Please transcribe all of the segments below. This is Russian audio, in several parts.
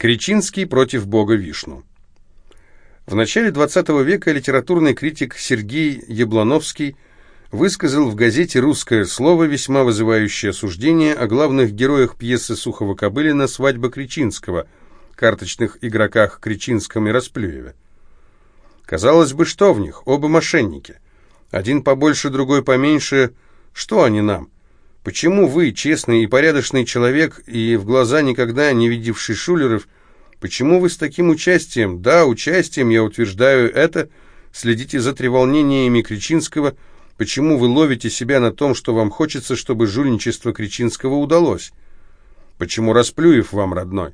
Кричинский против бога Вишну. В начале XX века литературный критик Сергей Яблоновский высказал в газете «Русское слово» весьма вызывающее осуждение о главных героях пьесы Сухова-Кобылина «Свадьба Кричинского», карточных игроках Кричинском и Расплюеве. Казалось бы, что в них? Оба мошенники. Один побольше, другой поменьше. Что они нам? Почему вы, честный и порядочный человек, и в глаза никогда не видевший шулеров, почему вы с таким участием, да, участием, я утверждаю это, следите за треволнениями Кричинского, почему вы ловите себя на том, что вам хочется, чтобы жульничество Кричинского удалось? Почему Расплюев вам родной?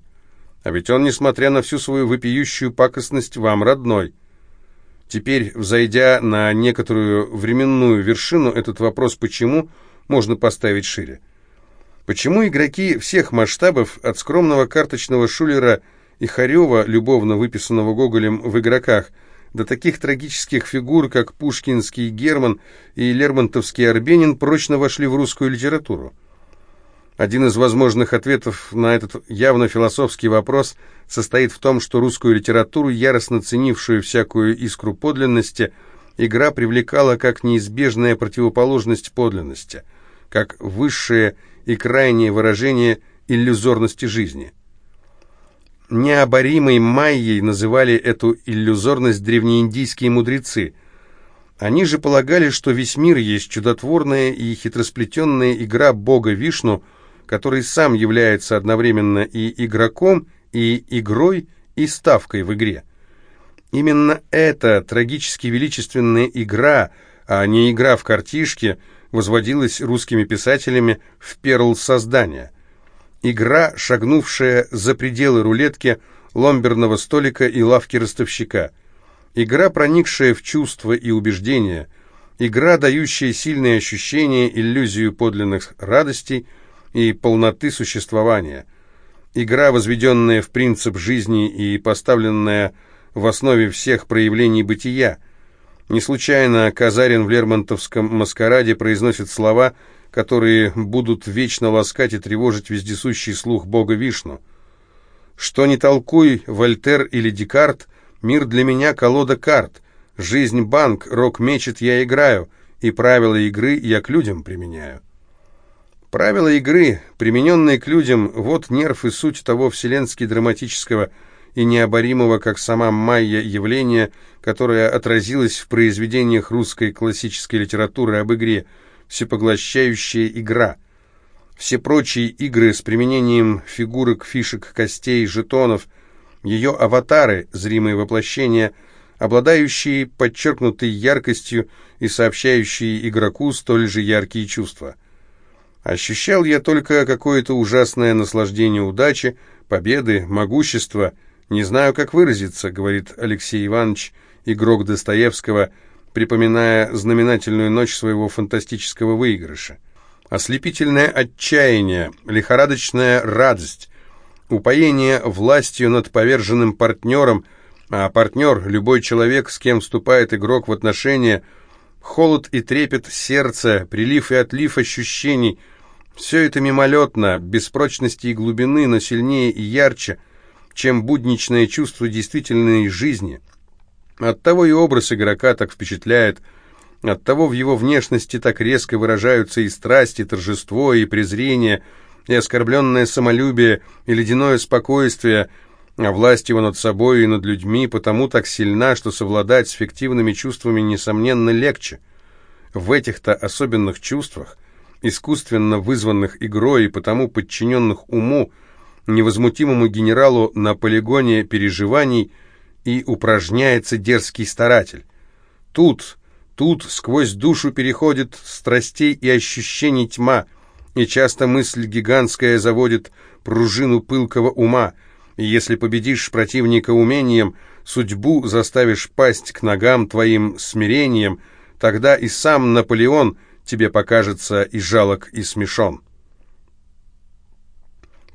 А ведь он, несмотря на всю свою вопиющую пакостность, вам родной. Теперь, взойдя на некоторую временную вершину, этот вопрос «почему?» Можно поставить шире. Почему игроки всех масштабов, от скромного карточного шулера и Харева, любовно выписанного Гоголем в игроках, до таких трагических фигур, как Пушкинский Герман и Лермонтовский Арбенин, прочно вошли в русскую литературу? Один из возможных ответов на этот явно философский вопрос состоит в том, что русскую литературу, яростно ценившую всякую искру подлинности, игра привлекала как неизбежная противоположность подлинности – как высшее и крайнее выражение иллюзорности жизни. Необоримой майей называли эту иллюзорность древнеиндийские мудрецы. Они же полагали, что весь мир есть чудотворная и хитросплетенная игра бога Вишну, который сам является одновременно и игроком, и игрой, и ставкой в игре. Именно эта трагически величественная игра, а не игра в картишки – возводилась русскими писателями в перл создания. Игра, шагнувшая за пределы рулетки, ломберного столика и лавки ростовщика. Игра, проникшая в чувства и убеждения. Игра, дающая сильные ощущения, иллюзию подлинных радостей и полноты существования. Игра, возведенная в принцип жизни и поставленная в основе всех проявлений бытия – не случайно Казарин в Лермонтовском «Маскараде» произносит слова, которые будут вечно ласкать и тревожить вездесущий слух бога Вишну. «Что не толкуй, Вольтер или Декарт, мир для меня колода карт, жизнь банк, рок мечет, я играю, и правила игры я к людям применяю». Правила игры, примененные к людям, вот нерв и суть того вселенски-драматического и необоримого, как сама Майя, явления, которое отразилось в произведениях русской классической литературы об игре, всепоглощающая игра. Все прочие игры с применением фигурок, фишек, костей, жетонов, ее аватары, зримые воплощения, обладающие подчеркнутой яркостью и сообщающие игроку столь же яркие чувства. Ощущал я только какое-то ужасное наслаждение удачи, победы, могущества – «Не знаю, как выразиться», — говорит Алексей Иванович, игрок Достоевского, припоминая знаменательную ночь своего фантастического выигрыша. Ослепительное отчаяние, лихорадочная радость, упоение властью над поверженным партнером, а партнер — любой человек, с кем вступает игрок в отношения, холод и трепет сердца, прилив и отлив ощущений — все это мимолетно, без прочности и глубины, но сильнее и ярче — чем будничное чувство действительной жизни. Оттого и образ игрока так впечатляет, оттого в его внешности так резко выражаются и страсть, и торжество, и презрение, и оскорбленное самолюбие, и ледяное спокойствие, а власть его над собой и над людьми потому так сильна, что совладать с фиктивными чувствами, несомненно, легче. В этих-то особенных чувствах, искусственно вызванных игрой и потому подчиненных уму, невозмутимому генералу на полигоне переживаний и упражняется дерзкий старатель. Тут, тут сквозь душу переходит страстей и ощущений тьма, и часто мысль гигантская заводит пружину пылкого ума, и если победишь противника умением, судьбу заставишь пасть к ногам твоим смирением, тогда и сам Наполеон тебе покажется и жалок, и смешон.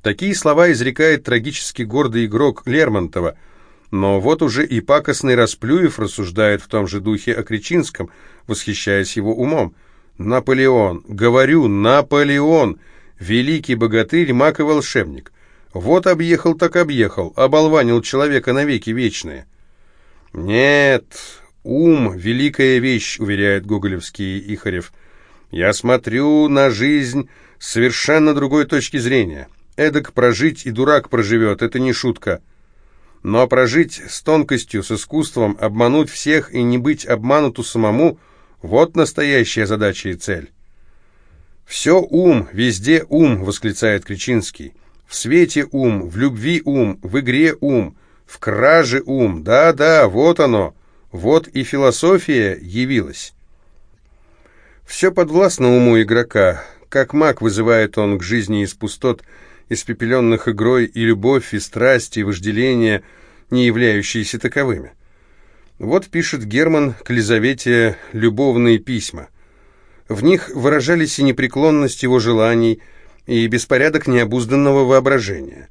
Такие слова изрекает трагически гордый игрок Лермонтова. Но вот уже и пакостный Расплюев рассуждает в том же духе о Кричинском, восхищаясь его умом. «Наполеон! Говорю, Наполеон! Великий богатырь, маг и волшебник! Вот объехал так объехал, оболванил человека навеки вечные. Нет, ум — великая вещь, уверяет гоголевский Ихарев. Я смотрю на жизнь с совершенно другой точки зрения. Эдак прожить и дурак проживет, это не шутка. Но прожить с тонкостью, с искусством, обмануть всех и не быть обмануту самому — вот настоящая задача и цель. «Все ум, везде ум», — восклицает Кричинский. «В свете ум, в любви ум, в игре ум, в краже ум. Да-да, вот оно. Вот и философия явилась». Все подвластно уму игрока. Как маг вызывает он к жизни из пустот, испепеленных игрой, и любовь, и страсть, и вожделение, не являющиеся таковыми. Вот пишет Герман к Лизавете любовные письма. В них выражались и непреклонность его желаний, и беспорядок необузданного воображения.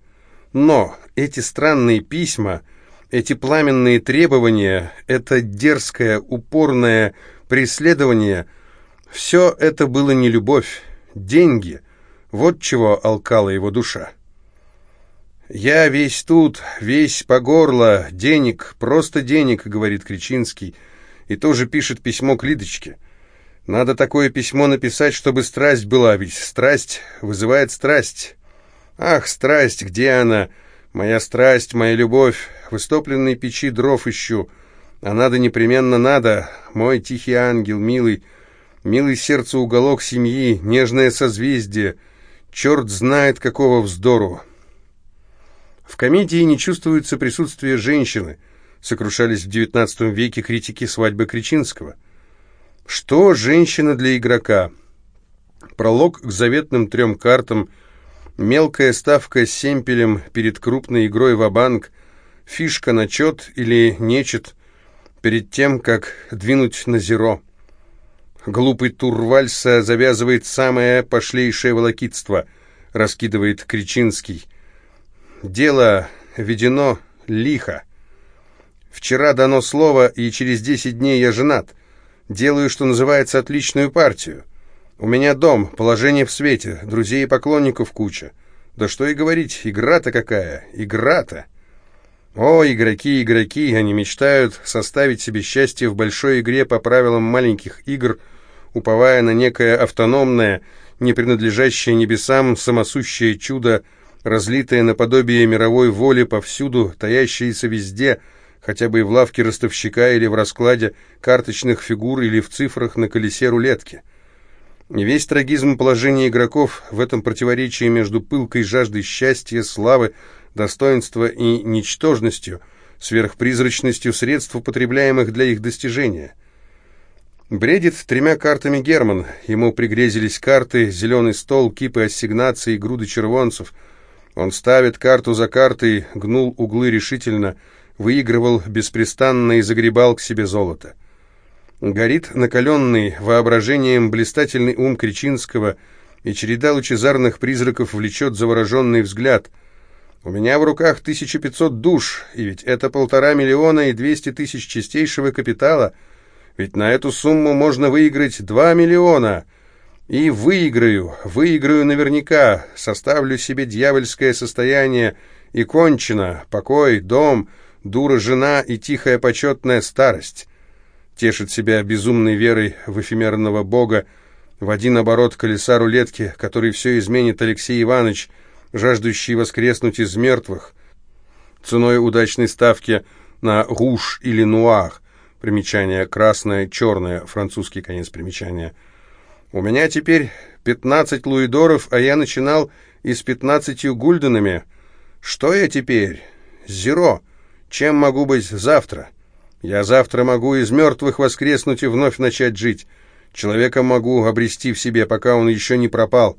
Но эти странные письма, эти пламенные требования, это дерзкое, упорное преследование – все это было не любовь, деньги. Вот чего алкала его душа. «Я весь тут, весь по горло, денег, просто денег», — говорит Кричинский, и тоже пишет письмо к Лидочке. «Надо такое письмо написать, чтобы страсть была, ведь страсть вызывает страсть». «Ах, страсть, где она? Моя страсть, моя любовь, в истопленной печи дров ищу. А надо непременно надо, мой тихий ангел, милый». Милый сердцу уголок семьи, нежное созвездие. Черт знает, какого вздору. В комедии не чувствуется присутствие женщины, сокрушались в XIX веке критики свадьбы Кричинского. Что женщина для игрока? Пролог к заветным трем картам, мелкая ставка с семпелем перед крупной игрой в банк фишка на чет или нечет перед тем, как двинуть на зеро. Глупый Турвальса завязывает самое пошлейшее волокитство, раскидывает Кричинский. Дело ведено лихо. Вчера дано слово, и через десять дней я женат. Делаю, что называется, отличную партию. У меня дом, положение в свете, друзей и поклонников куча. Да что и говорить, игра-то какая, игра-то. О, игроки, игроки, они мечтают составить себе счастье в большой игре по правилам маленьких игр, уповая на некое автономное, не принадлежащее небесам, самосущее чудо, разлитое наподобие мировой воли повсюду, таящееся везде, хотя бы и в лавке ростовщика или в раскладе карточных фигур или в цифрах на колесе рулетки. Весь трагизм положения игроков в этом противоречии между пылкой жаждой счастья, славы, достоинства и ничтожностью, сверхпризрачностью средств, употребляемых для их достижения. Бредит тремя картами Герман. Ему пригрезились карты, зеленый стол, кипы ассигнаций, груды червонцев. Он ставит карту за картой, гнул углы решительно, выигрывал беспрестанно и загребал к себе золото. Горит накаленный воображением блистательный ум Кричинского, и череда лучезарных призраков влечет завороженный взгляд. У меня в руках 1500 душ, и ведь это полтора миллиона и 200 тысяч чистейшего капитала, ведь на эту сумму можно выиграть 2 миллиона. И выиграю, выиграю наверняка, составлю себе дьявольское состояние, и кончено, покой, дом, дура жена и тихая почетная старость. Тешит себя безумной верой в эфемерного бога, в один оборот колеса рулетки, который все изменит Алексей Иванович, жаждущий воскреснуть из мертвых, ценой удачной ставки на руж или нуар, примечание красное, черное, французский конец примечания. У меня теперь пятнадцать луидоров, а я начинал и с пятнадцатью гульденами. Что я теперь? Зеро. Чем могу быть завтра?» Я завтра могу из мертвых воскреснуть и вновь начать жить. Человека могу обрести в себе, пока он еще не пропал.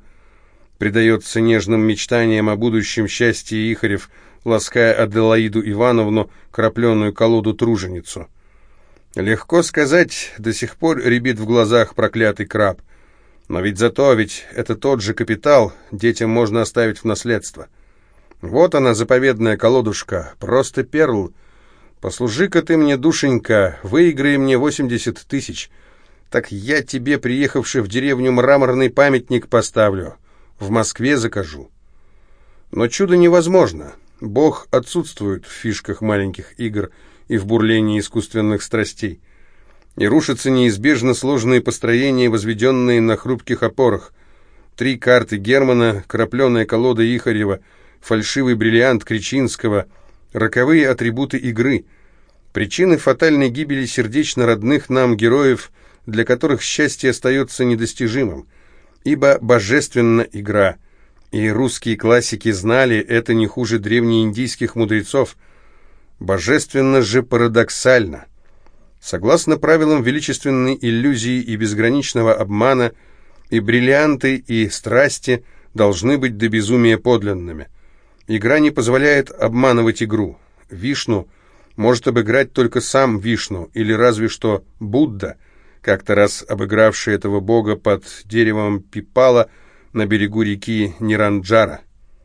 Предается нежным мечтаниям о будущем счастье Ихарев, лаская Аделаиду Ивановну, крапленую колоду-труженицу. Легко сказать, до сих пор рябит в глазах проклятый краб. Но ведь зато, ведь это тот же капитал, детям можно оставить в наследство. Вот она, заповедная колодушка, просто перл — Послужи-ка ты мне, душенька, выиграй мне восемьдесят тысяч. Так я тебе, приехавший в деревню, мраморный памятник поставлю. В Москве закажу. Но чудо невозможно. Бог отсутствует в фишках маленьких игр и в бурлении искусственных страстей. И рушатся неизбежно сложные построения, возведенные на хрупких опорах. Три карты Германа, крапленая колода Ихарева, фальшивый бриллиант Кричинского, роковые атрибуты игры, причины фатальной гибели сердечно родных нам героев, для которых счастье остается недостижимым. Ибо божественна игра – и русские классики знали это не хуже древнеиндийских мудрецов. Божественно же парадоксально. Согласно правилам величественной иллюзии и безграничного обмана, и бриллианты, и страсти должны быть до безумия подлинными. Игра не позволяет обманывать игру. Вишну может обыграть только сам Вишну, или разве что Будда, как-то раз обыгравший этого бога под деревом Пипала – на берегу реки Ниранджара.